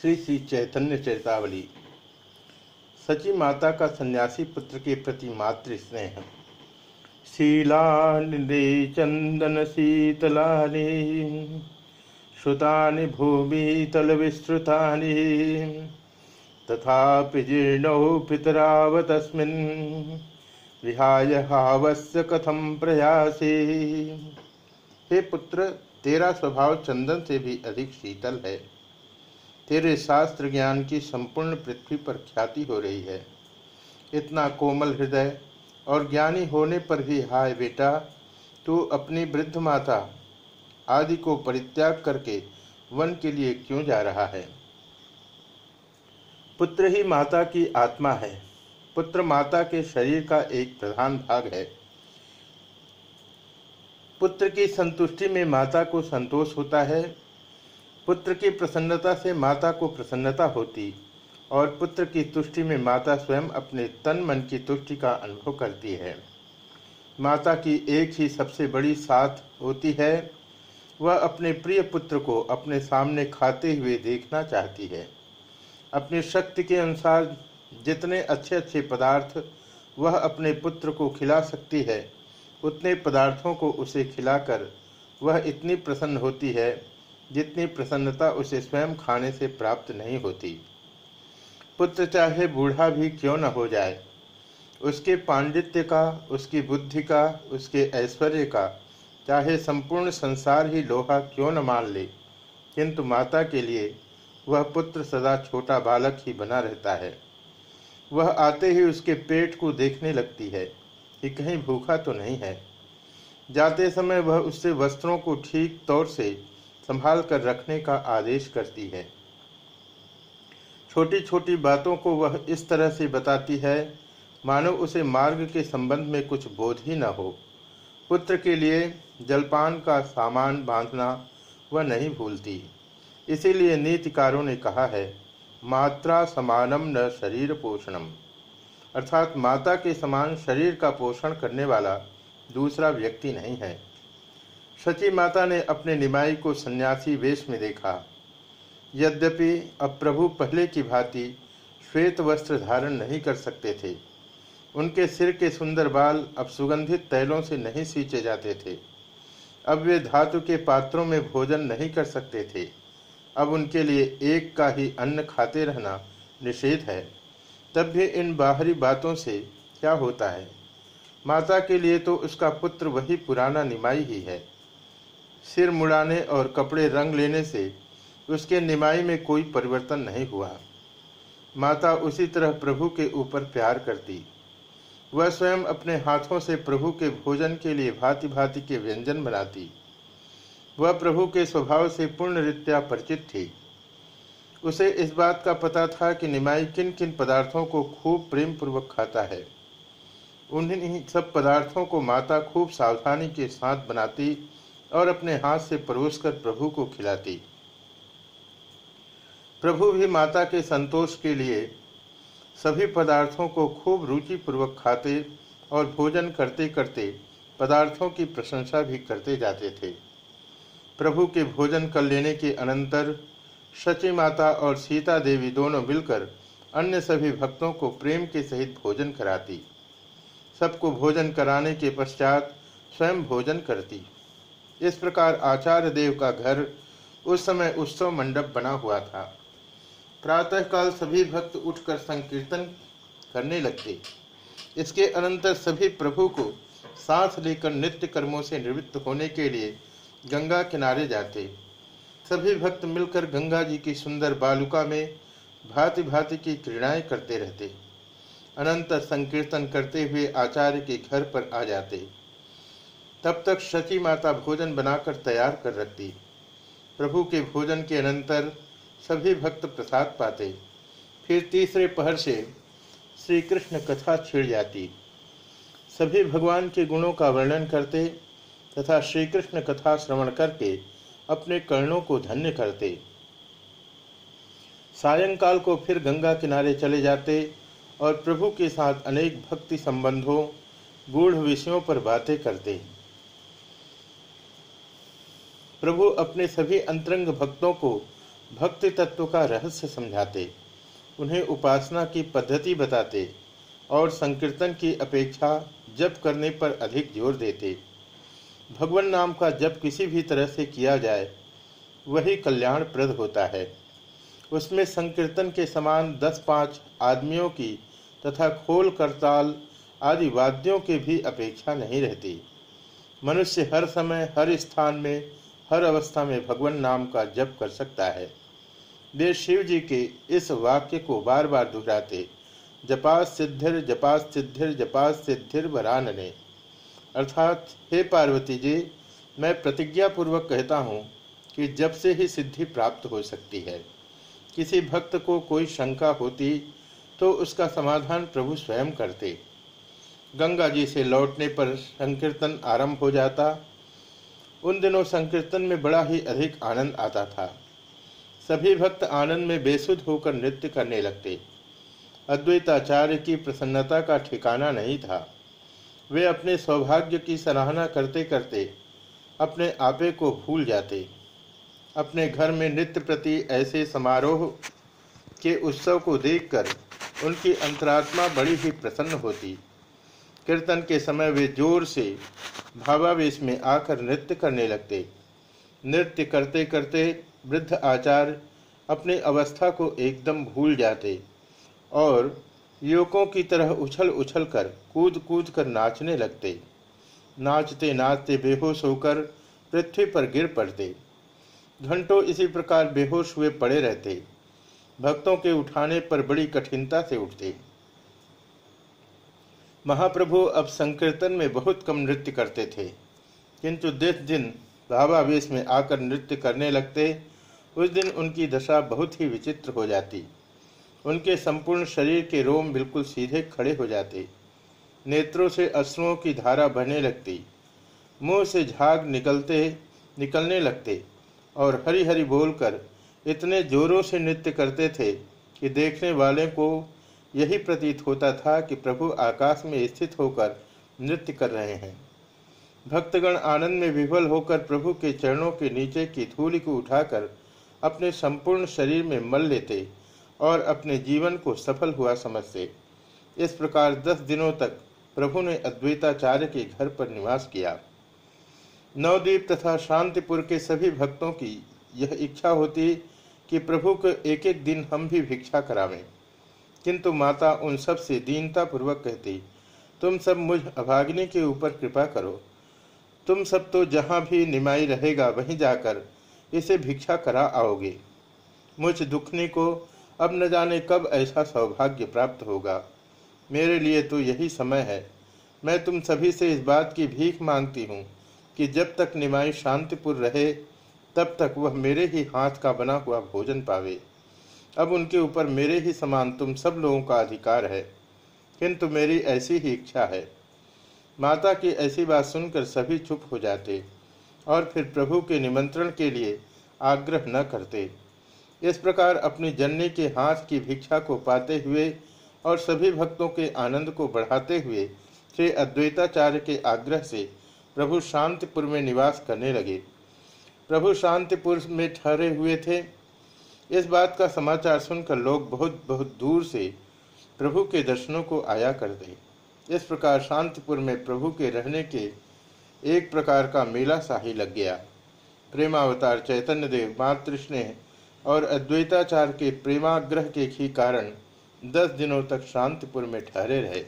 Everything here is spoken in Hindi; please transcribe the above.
श्री श्री चैतन्य चेतावली सची माता का सन्यासी पुत्र के प्रति मातृ स्नेह। शीलानिदे चंदन शीतलानि, श्रुतानि भूमितल विस्तृतानि, तथापि जीर्णौ पितरावतस्मिन्, विहाय हावस्य कथम प्रयासी। हे पुत्र, तेरा स्वभाव चंदन से भी अधिक शीतल है। तेरे शास्त्र ज्ञान की संपूर्ण पृथ्वी पर ख्याति हो रही है। इतना कोमल हृदय और ज्ञानी होने पर भी, हाय बेटा, तू अपनी वृद्ध माता आदि को परित्याग करके वन के लिए क्यों जा रहा है? पुत्र ही माता की आत्मा है। पुत्र माता के शरीर का एक प्रधान भाग है। पुत्र की संतुष्टि में माता को संतोष होता है। पुत्र की प्रसन्नता से माता को प्रसन्नता होती और पुत्र की तुष्टि में माता स्वयं अपने तन मन की तुष्टि का अनुभव करती है। माता की एक ही सबसे बड़ी साथ होती है। वह अपने प्रिय पुत्र को अपने सामने खाते हुए देखना चाहती है। अपनी शक्ति के अनुसार जितने अच्छे अच्छे पदार्थ वह अपने पुत्र को खिला सकती है, उतने पदार्थों को उसे खिलाकर वह इतनी प्रसन्न होती है जितनी प्रसन्नता उसे स्वयं खाने से प्राप्त नहीं होती। पुत्र चाहे बूढ़ा भी क्यों न हो जाए? उसके पांडित्य का, उसकी बुद्धि का, उसके ऐश्वर्य का, चाहे संपूर्ण संसार ही लोहा क्यों न मान ले, किंतु माता के लिए वह पुत्र सदा छोटा बालक ही बना रहता है। वह आते ही उसके पेट को देखने लगती है कि कहीं भूखा तो नहीं है। जाते समय वह उससे वस्त्रों को ठीक तौर से संभाल कर रखने का आदेश करती है। छोटी छोटी बातों को वह इस तरह से बताती है, मानो उसे मार्ग के संबंध में कुछ बोध ही न हो। पुत्र के लिए जलपान का सामान बांधना वह नहीं भूलती। इसीलिए नीतिकारों ने कहा है, मात्रा समानम न शरीर पोषणम। अर्थात माता के समान शरीर का पोषण करने वाला दूसरा व्यक्ति नहीं है। सची माता ने अपने निमाई को सन्यासी वेश में देखा। यद्यपि अब प्रभु पहले की भांति श्वेत वस्त्र धारण नहीं कर सकते थे। उनके सिर के सुंदर बाल अब सुगंधित तैलों से नहीं सींचे जाते थे। अब वे धातु के पात्रों में भोजन नहीं कर सकते थे। अब उनके लिए एक का ही अन्न खाते रहना निषेध है। तब भी इन बाहरी बातों से क्या होता है? माता के लिए तो उसका पुत्र वही पुराना निमाई ही है। सिर मुड़ाने और कपड़े रंग लेने से उसके निमाई में कोई परिवर्तन नहीं हुआ। माता उसी तरह प्रभु के ऊपर प्यार करती। वह स्वयं अपने हाथों से प्रभु के भोजन के लिए भांति भांति के व्यंजन बनाती। वह प्रभु के स्वभाव से पूर्ण रीत्या परिचित थी। उसे इस बात का पता था कि निमाई किन किन पदार्थों को खूब प्रेम पूर्वक खाता है। उन्हीं सब पदार्थों को माता खूब सावधानी के साथ बनाती और अपने हाथ से परोसकर प्रभु को खिलाती। प्रभु भी माता के संतोष के लिए सभी पदार्थों को खूब रुचि पूर्वक खाते और भोजन करते करते पदार्थों की प्रशंसा भी करते जाते थे। प्रभु के भोजन कर लेने के अनंतर शची माता और सीता देवी दोनों मिलकर अन्य सभी भक्तों को प्रेम के सहित भोजन कराती। सबको भोजन कराने के पश्चात स्वयं भोजन करती। इस प्रकार आचार्य देव का घर उस समय उत्सव मंडप बना हुआ था। प्रातःकाल सभी भक्त उठकर संकीर्तन करने लगते। इसके अनंतर सभी प्रभु को साथ लेकर नित्य कर्मों से निवृत्त होने के लिए गंगा किनारे जाते। सभी भक्त मिलकर गंगा जी की सुंदर बालुका में भांति भांति की क्रीड़ाएँ करते रहते। अनंतर संकीर्तन करते हुए आचार्य के घर पर आ जाते। तब तक शची माता भोजन बनाकर तैयार कर रखती। प्रभु के भोजन के अनंतर सभी भक्त प्रसाद पाते। फिर तीसरे पहर से श्री कृष्ण कथा छिड़ जाती। सभी भगवान के गुणों का वर्णन करते तथा श्री कृष्ण कथा श्रवण करके अपने कर्णों को धन्य करते। सायंकाल को फिर गंगा किनारे चले जाते और प्रभु के साथ अनेक भक्ति संबंधों, गूढ़ विषयों पर बातें करते। प्रभु अपने सभी अंतरंग भक्तों को भक्ति तत्व का रहस्य समझाते, उन्हें उपासना की पद्धति बताते और संकीर्तन की अपेक्षा जप करने पर अधिक ज़ोर देते। भगवान नाम का जप किसी भी तरह से किया जाए, वही कल्याणप्रद होता है। उसमें संकीर्तन के समान दस पाँच आदमियों की तथा खोल करताल आदि वाद्यों के भी अपेक्षा नहीं रहती। मनुष्य हर समय, हर स्थान में हर अवस्था में भगवान नाम का जप कर सकता है। वे शिव जी के इस वाक्य को बार बार दोहराते जपास सिद्धिर जपास सिद्धिर जपास सिद्धिर वरानने। अर्थात, हे पार्वती जी, मैं प्रतिज्ञा पूर्वक कहता हूँ कि जब से ही सिद्धि प्राप्त हो सकती है, किसी भक्त को कोई शंका होती तो उसका समाधान प्रभु स्वयं करते। गंगा जी से लौटने पर संकीर्तन आरंभ हो जाता उन दिनों संकीर्तन में बड़ा ही अधिक आनंद आता था। सभी भक्त आनंद में बेसुध होकर नृत्य करने लगते। अद्वैताचार्य की प्रसन्नता का ठिकाना नहीं था। वे अपने सौभाग्य की सराहना करते करते अपने आपे को भूल जाते। अपने घर में नित्य प्रति ऐसे समारोह के उत्सव को देखकर उनकी अंतरात्मा बड़ी ही प्रसन्न होती। कीर्तन के समय वे ज़ोर से भावावेश में आकर नृत्य करने लगते। नृत्य करते करते वृद्ध आचार्य अपनी अवस्था को एकदम भूल जाते और युवकों की तरह उछल उछल कर कूद कूद कर नाचने लगते। नाचते नाचते बेहोश होकर पृथ्वी पर गिर पड़ते। घंटों इसी प्रकार बेहोश हुए पड़े रहते। भक्तों के उठाने पर बड़ी कठिनता से उठते। महाप्रभु अब संकीर्तन में बहुत कम नृत्य करते थे। किंतु जिस दिन भावावेश में आकर नृत्य करने लगते, उस दिन उनकी दशा बहुत ही विचित्र हो जाती। उनके संपूर्ण शरीर के रोम बिल्कुल सीधे खड़े हो जाते। नेत्रों से अश्रुओं की धारा बहने लगती। मुँह से झाग निकलते, निकलने लगते और हरी हरी बोलकर इतने जोरों से नृत्य करते थे कि देखने वाले को यही प्रतीत होता था कि प्रभु आकाश में स्थित होकर नृत्य कर रहे हैं। भक्तगण आनंद में विफल होकर प्रभु के चरणों के नीचे की धूल को उठाकर अपने संपूर्ण शरीर में मल लेते और अपने जीवन को सफल हुआ समझते। इस प्रकार दस दिनों तक प्रभु ने अद्वैताचार्य के घर पर निवास किया। नवद्वीप तथा शांतिपुर के सभी भक्तों की यह इच्छा होती कि प्रभु को एक एक दिन हम भी भिक्षा करावें। किंतु माता उन सबसे दीनता पूर्वक कहती, तुम सब मुझ अभागिनी के ऊपर कृपा करो। तुम सब तो जहाँ भी निमाई रहेगा वहीं जाकर इसे भिक्षा करा आओगे। मुझ दुखनी को अब न जाने कब ऐसा सौभाग्य प्राप्त होगा। मेरे लिए तो यही समय है। मैं तुम सभी से इस बात की भीख मांगती हूँ कि जब तक निमाई शांतिपुर रहे, तब तक वह मेरे ही हाथ का बना हुआ भोजन पावे। अब उनके ऊपर मेरे ही समान तुम सब लोगों का अधिकार है, किंतु मेरी ऐसी ही इच्छा है। माता की ऐसी बात सुनकर सभी चुप हो जाते और फिर प्रभु के निमंत्रण के लिए आग्रह न करते। इस प्रकार अपनी जननी के हाथ की भिक्षा को पाते हुए और सभी भक्तों के आनंद को बढ़ाते हुए श्री अद्वैताचार्य के आग्रह से प्रभु शांतिपुर में निवास करने लगे। प्रभु शांतिपुर में ठहरे हुए थे इस बात का समाचार सुनकर लोग बहुत बहुत दूर से प्रभु के दर्शनों को आया कर करते इस प्रकार शांतिपुर में प्रभु के रहने के एक प्रकार का मेला शाही लग गया। प्रेमावतार चैतन्य देव मातृष्ण और अद्वैताचार के प्रेमाग्रह के ही कारण दस दिनों तक शांतिपुर में ठहरे रहे।